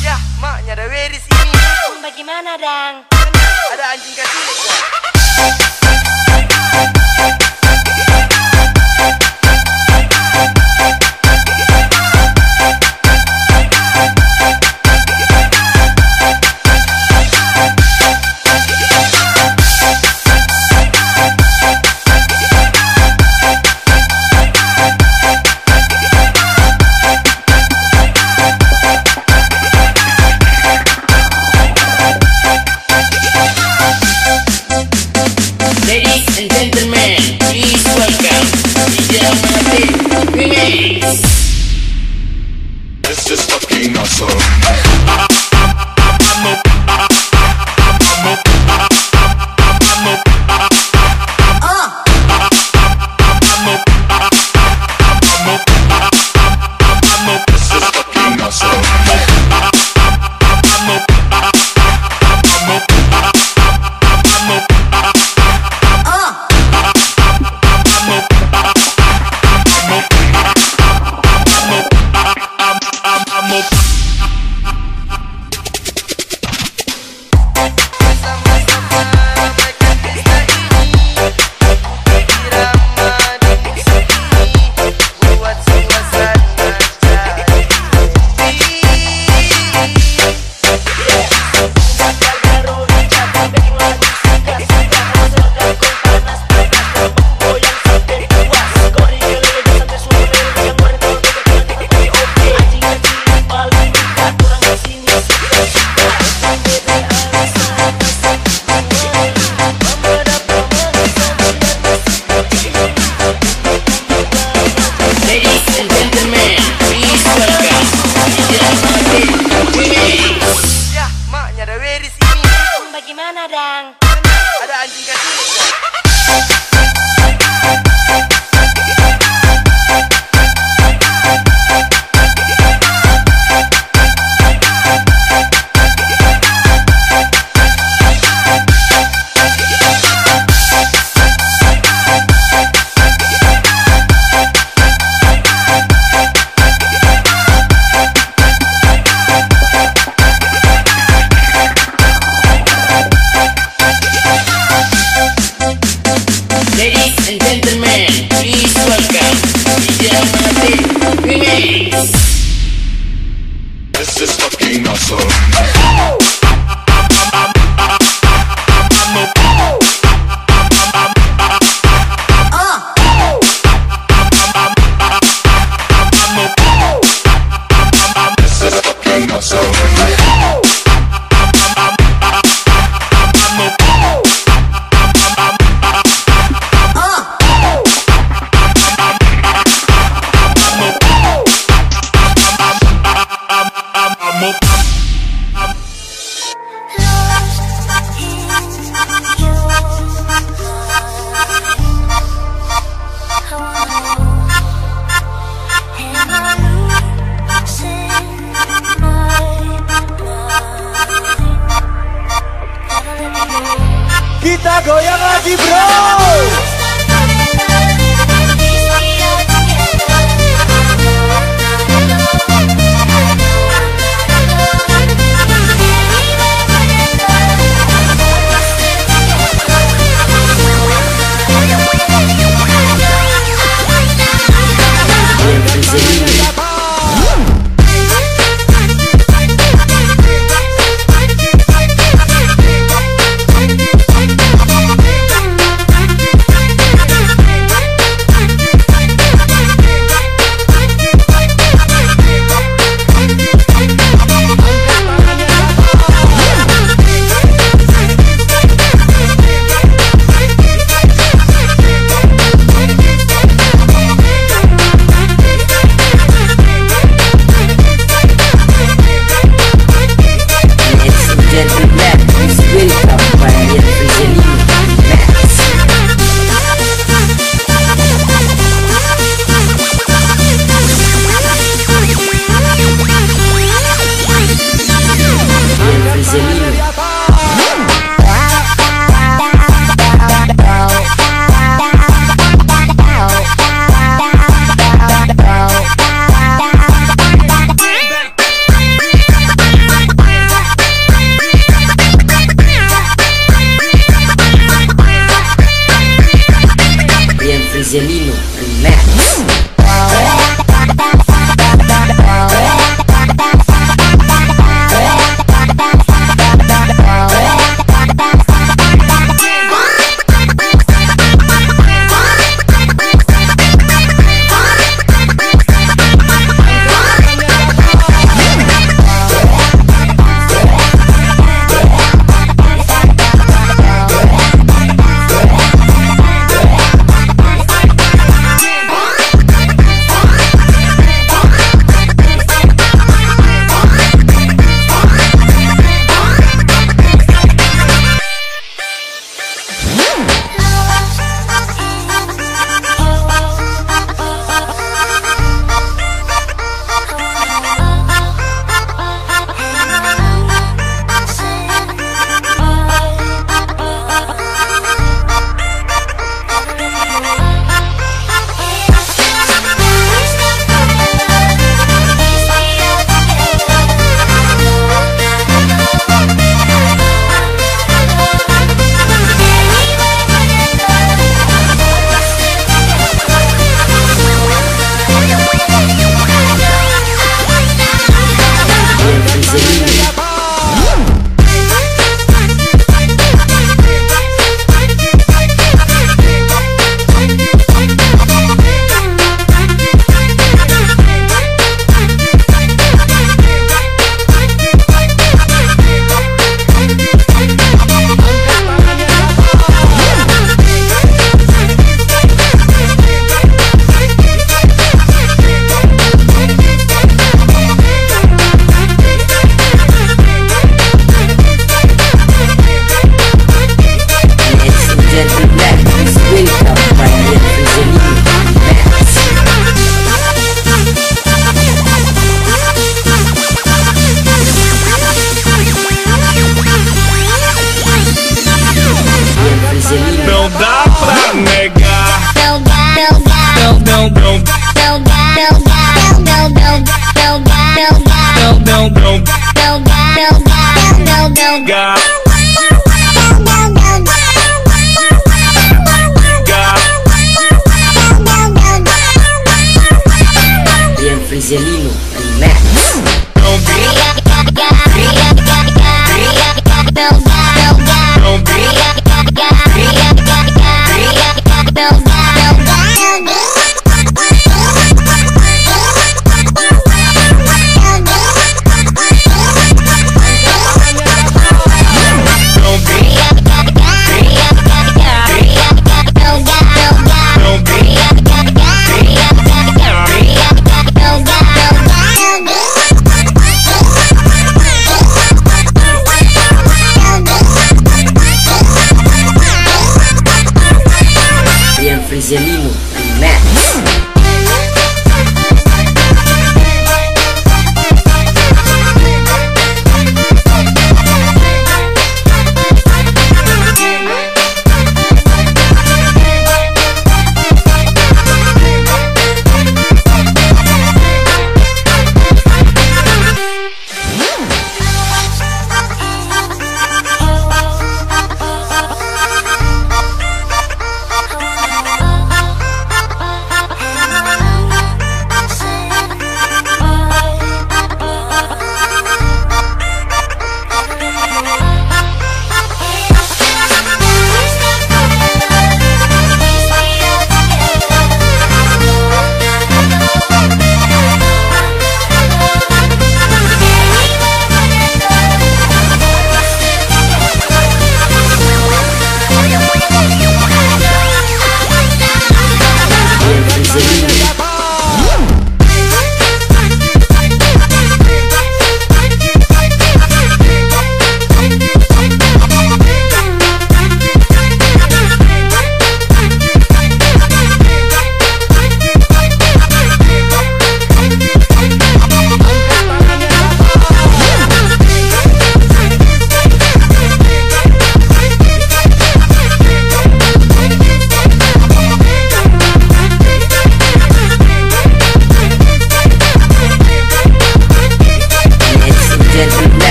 Yah, maknya ada di ini. Bagaimana, Dang? Ada anjing kecil. This is fucking awesome. gimana, Dang? Ada anjing kecil. This is fucking awesome. Ian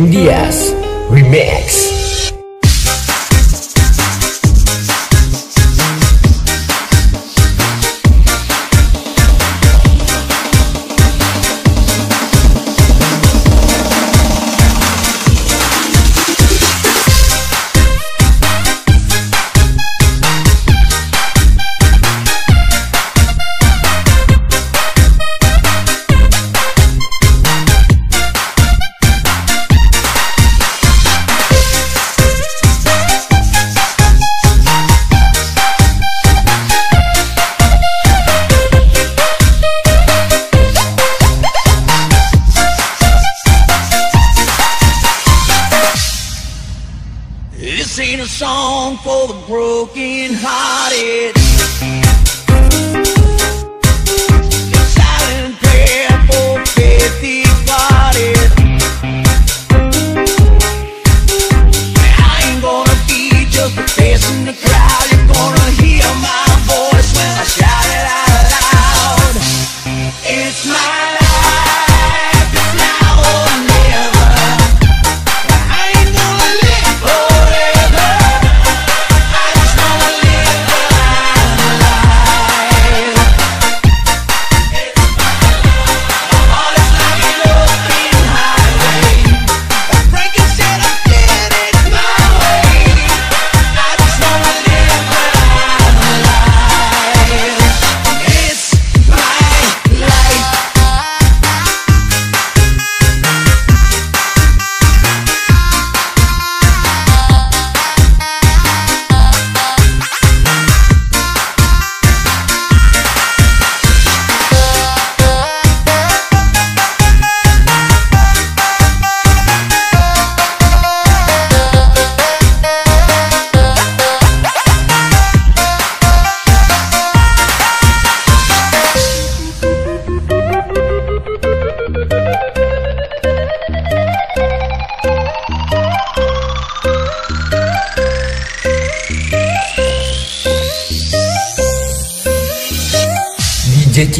Diaz Remix This ain't a song for the broken hearted. Silent prayer for 50.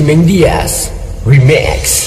Simon Diaz Remix.